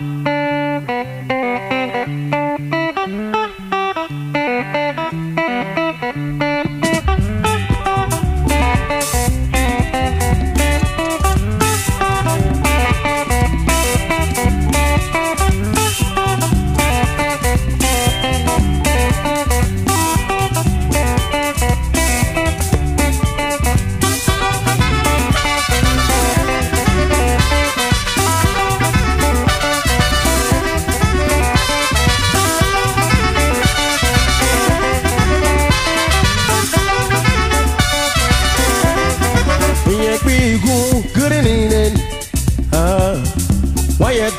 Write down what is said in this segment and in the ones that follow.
Thank you.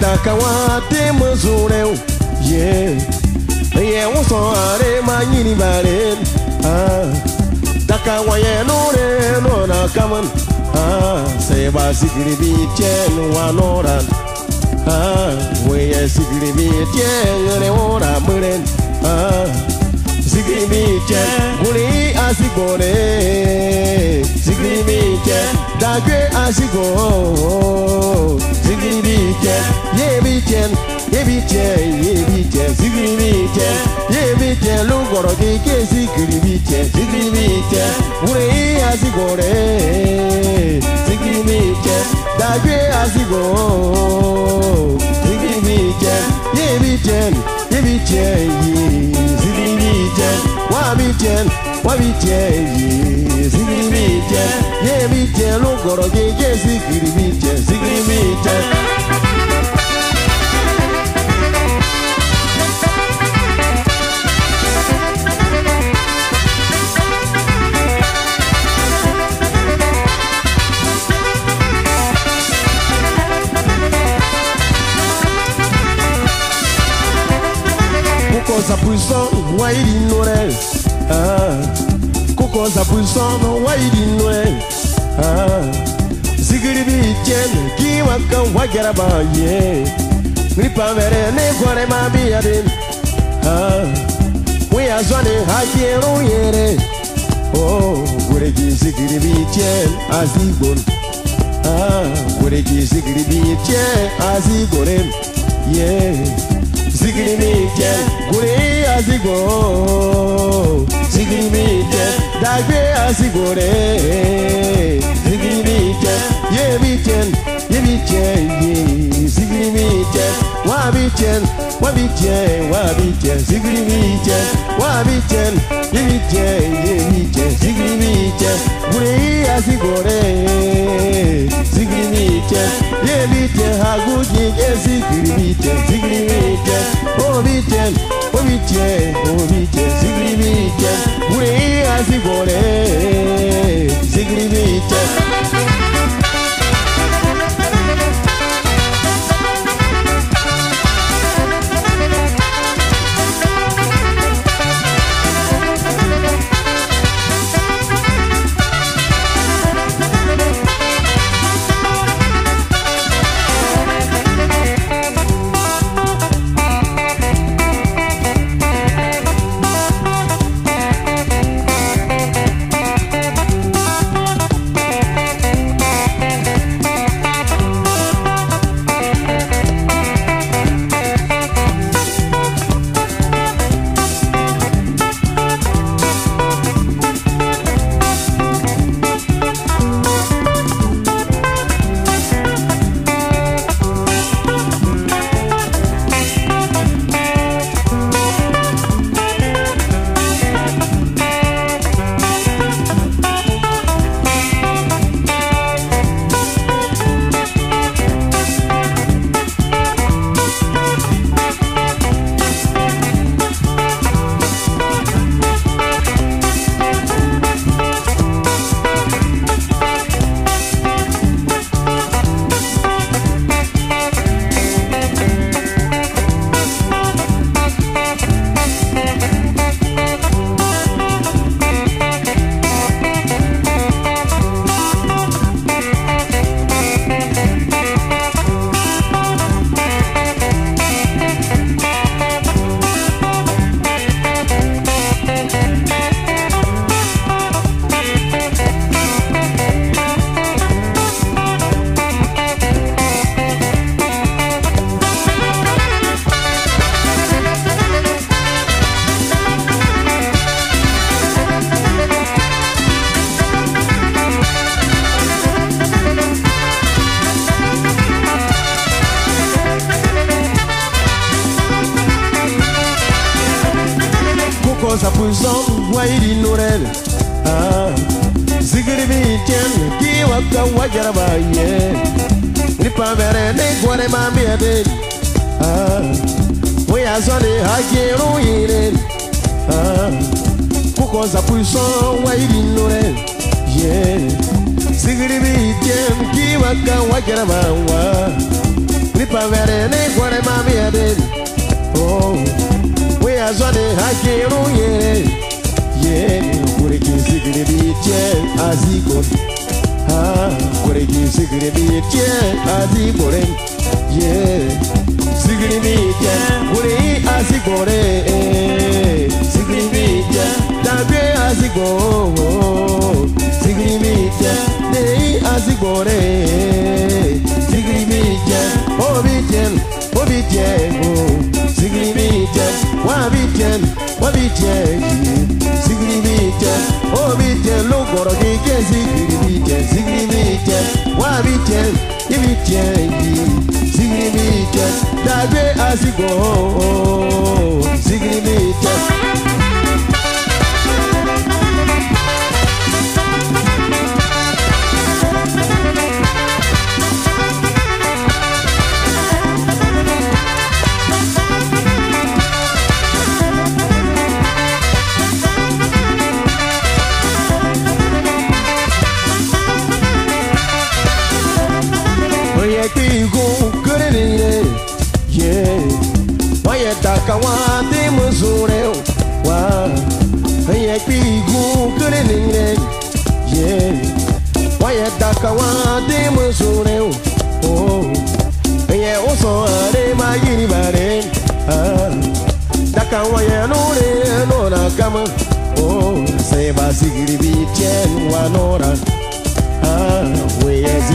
高はでもそれを Yeah Yeah おそあれまににばれあだかわやのれのなかまんあせばしくりびちえんわのらんあ we ya sigri bi chen ne ora muren ah sigri bi chen guri asigore sigri bi gbé àsìkò zikiri bí jẹ yé bí jẹ yé bí jẹ yé bí jẹ zikiri bí jẹ yé bí jẹ ló ń kọ̀rọ̀ kéèké zikiri bí jẹ zikiri bí jẹ wúre yí àsìkò rẹ̀ zikiri bí jẹ dàgbé àsìkò zikiri bí jẹ yé bí jẹ yé bí jẹ yé zikiri puissant, why you know that? Ah, Cocos are puissant, why you know that? Ah, Zigribi, Jen, Kiwaka, Wagaraba, yeah. Ripa, Verene, Guarema, Biadin. Ah, we are Zwane, Hakiero, Yere. Oh, Guregi, Zigribi, Jen, Azibon. Ah, Guregi, Zigribi, Jen, Azigorem. Yeah. Zigribi, Jen, Guregi. àsìkò sìkìrì mi jẹ dàgbé àsìkò rẹ̀ sìkìrì mi jẹ yé mi jẹ yé mi jẹ yé sìkìrì mi jẹ wá mi jẹ wá mi jẹ wá mi jẹ sìkìrì mi jẹ wá mi jẹ yé mi jẹ yé mi jẹ sìkìrì mi jẹ wúre àsìkò rẹ̀ sìkìrì mi jẹ yé mi jẹ àgùn jẹ yé sìkìrì mi jẹ sìkìrì mi jẹ ó mi jẹ. we can biche, zigri biche, we azibore, zigri biche. chapuzan wayidi norel zigiri bi tiɛn ki wa ka wa jaraba ye Nipa pamɛrɛ ni gɔnɛ ma miɛ de o y'a sɔn de hakiru yire kukɔ chapuzan wayidi norel ye zigiri bi tiɛn ki wa ka wa jaraba wa ni pamɛrɛ ni gɔnɛ ma miɛ oh. azoane hakeru yere ye kure ki sigre bi che aziko ha kure ki sigre bi che azikore ye sigre bi che kure azikore sigre bi che tabe aziko sigre bi che dei azikore sigre bi che obi che obi che oh sigiri mi jẹ wọn bi jẹ wọn bi jẹ yìí sigiri mi jẹ ó bi jẹ ló gbọrọ kéke sigiri mi jẹ sigiri mi jẹ wọn bi jẹ ibi jẹ yìí sigiri mi jẹ dàgbé àsìkò sigiri mi jẹ. Taka wate mzureo wa Ye pigu kere ningre Ye Waye taka wate mzureo Oh Ye oso are ma yini bare Ah Taka waye nore nora kama Oh Se va sigri bi tien wa nora Ah Weye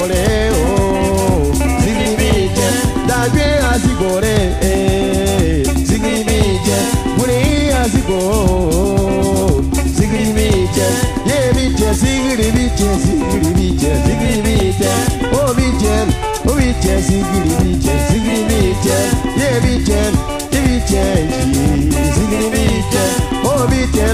azigore oh zignimije dagbe azigore eh zignimije buri azigo oh. zignimije yemije zignimije zignimije zignimije obije obije zignimije zignimije yemije yemije o obije